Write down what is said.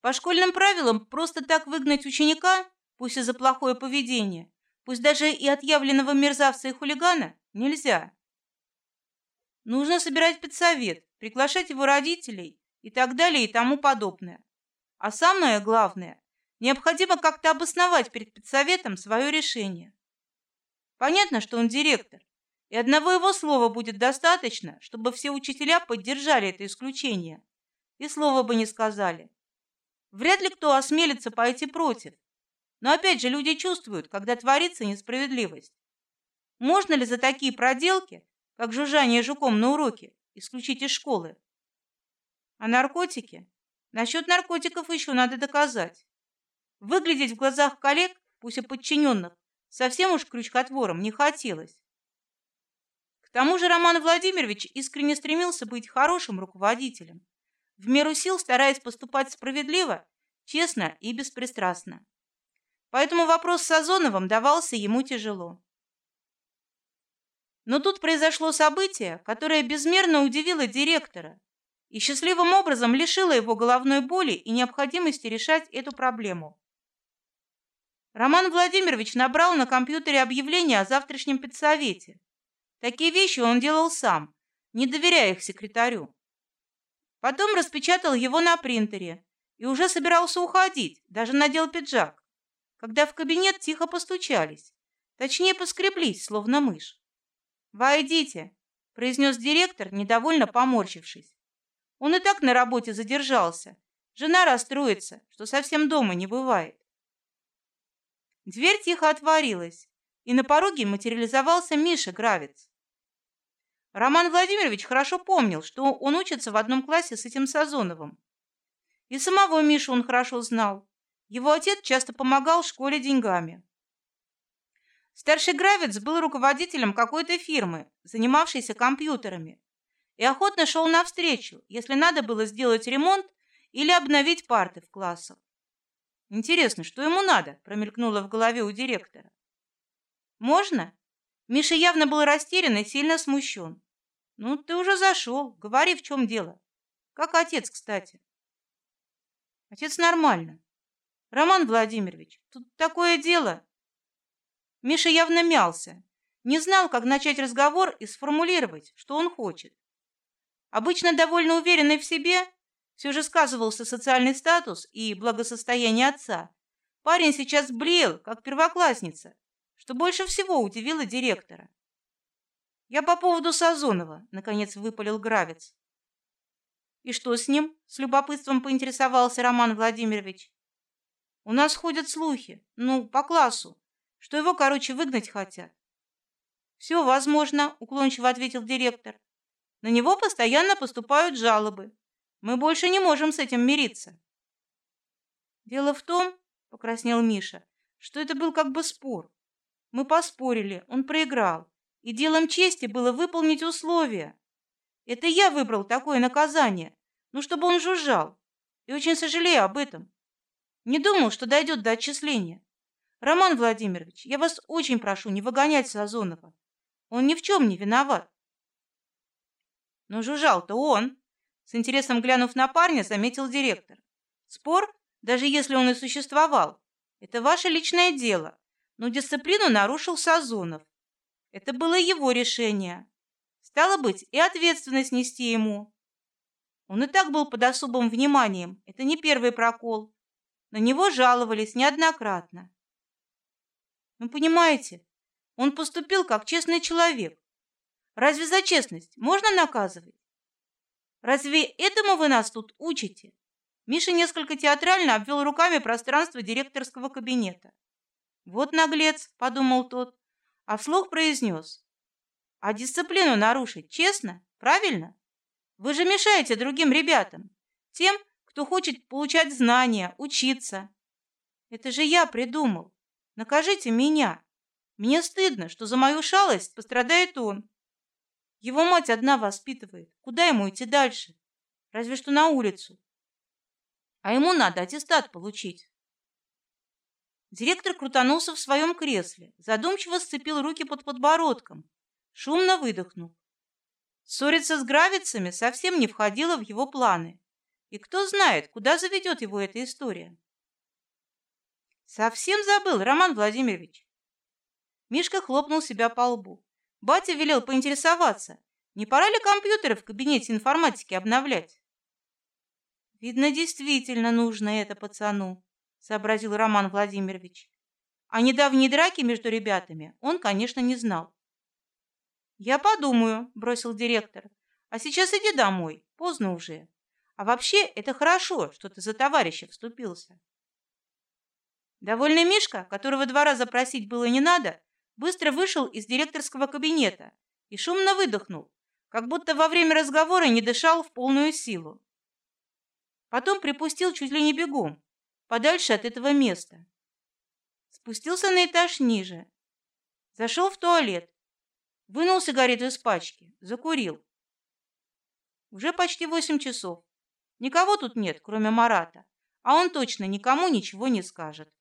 По школьным правилам просто так выгнать ученика, пусть и за плохое поведение, пусть даже и отъявленного мерзавца и хулигана, нельзя. Нужно собирать педсовет, приглашать его родителей и так далее и тому подобное. А самое главное, необходимо как-то обосновать перед педсоветом свое решение. Понятно, что он директор, и одного его слова будет достаточно, чтобы все учителя поддержали это исключение, и слова бы не сказали. Вряд ли кто осмелится пойти против. Но опять же люди чувствуют, когда творится несправедливость. Можно ли за такие проделки, как жужжание жуком на уроке, исключить из школы? А наркотики? Насчет наркотиков еще надо доказать. Выглядеть в глазах коллег, пусть и подчиненных, совсем уж крючкотвором не хотелось. К тому же Роман Владимирович искренне стремился быть хорошим руководителем в меру сил стараясь поступать справедливо, честно и беспристрастно. Поэтому вопрос с Сазоновым давался ему тяжело. Но тут произошло событие, которое безмерно удивило директора и счастливым образом лишило его головной боли и необходимости решать эту проблему. Роман Владимирович набрал на компьютере объявление о завтрашнем педсовете. Такие вещи он делал сам, не доверяя их секретарю. Потом распечатал его на принтере и уже собирался уходить, даже надел пиджак, когда в кабинет тихо постучались, точнее поскреблись, словно мышь. Войдите, произнес директор, недовольно поморщившись. Он и так на работе задержался. Жена расстроится, что совсем дома не бывает. Дверь тихо отворилась, и на пороге материализовался Миша Гравец. Роман Владимирович хорошо помнил, что он учится в одном классе с этим Сазоновым. И самого Мишу он хорошо знал. Его отец часто помогал школе деньгами. Старший Гравец был руководителем какой-то фирмы, занимавшейся компьютерами, и охотно шел навстречу, если надо было сделать ремонт или обновить парты в классах. Интересно, что ему надо? промелькнуло в голове у директора. Можно? Миша явно был растерян и сильно смущен. Ну, ты уже зашел, говори, в чем дело. Как отец, кстати. Отец нормально. Роман Владимирович, тут такое дело. Миша явно мялся, не знал, как начать разговор и сформулировать, что он хочет. Обычно довольно уверенный в себе, все же сказывался социальный статус и благосостояние отца. Парень сейчас блеял, как первоклассница, что больше всего удивило директора. Я по поводу Сазонова, наконец выпалил Гравец. И что с ним? С любопытством поинтересовался Роман Владимирович. У нас ходят слухи, ну по классу, что его, короче, выгнать хотят. Все возможно, уклончиво ответил директор. На него постоянно поступают жалобы. Мы больше не можем с этим мириться. Дело в том, покраснел Миша, что это был как бы спор. Мы поспорили, он проиграл, и делом чести было выполнить условия. Это я выбрал такое наказание, ну чтобы он жужжал, и очень сожалею об этом. Не думал, что дойдет до отчисления. Роман Владимирович, я вас очень прошу не выгонять Сазонова. Он ни в чем не виноват. Но жужжал-то он. С интересом глянув на парня, заметил директор. Спор, даже если он и существовал, это ваше личное дело но дисциплину нарушил Сазонов. Это было его решение. Стало быть, и ответственность нести ему. Он и так был под особым вниманием. Это не первый прокол. На него жаловались неоднократно. Ну понимаете, он поступил как честный человек. Разве за честность можно наказывать? Разве этому вы нас тут учите? Миша несколько театрально обвел руками пространство директорского кабинета. Вот наглец, подумал тот, а вслух произнес: "А дисциплину нарушить честно, правильно? Вы же мешаете другим ребятам, тем, кто хочет получать знания, учиться. Это же я придумал. Накажите меня. Мне стыдно, что за мою шалость пострадает он. Его мать одна воспитывает. Куда ему идти дальше? Разве что на улицу. А ему надо аттестат получить. Директор крутанулся в своем кресле, задумчиво сцепил руки под подбородком, шумно выдохнул. Ссориться с гравицами совсем не входило в его планы. И кто знает, куда заведет его эта история. Совсем забыл, Роман Владимирович. Мишка хлопнул себя по лбу. Батя велел поинтересоваться, не пора ли компьютеры в кабинете информатики обновлять. Видно, действительно нужно это пацану, сообразил Роман Владимирович. О недавней драке между ребятами он, конечно, не знал. Я подумаю, бросил директор. А сейчас иди домой, поздно уже. А вообще, это хорошо, что ты за товарища вступился. Довольный Мишка, которого два раза просить было не надо, быстро вышел из директорского кабинета и шумно выдохнул, как будто во время разговора не дышал в полную силу. Потом припустил чуть ли не бегом, подальше от этого места. Спустился на этаж ниже, зашел в туалет, вынул сигарету из пачки, закурил. Уже почти восемь часов. Никого тут нет, кроме Марата, а он точно никому ничего не скажет.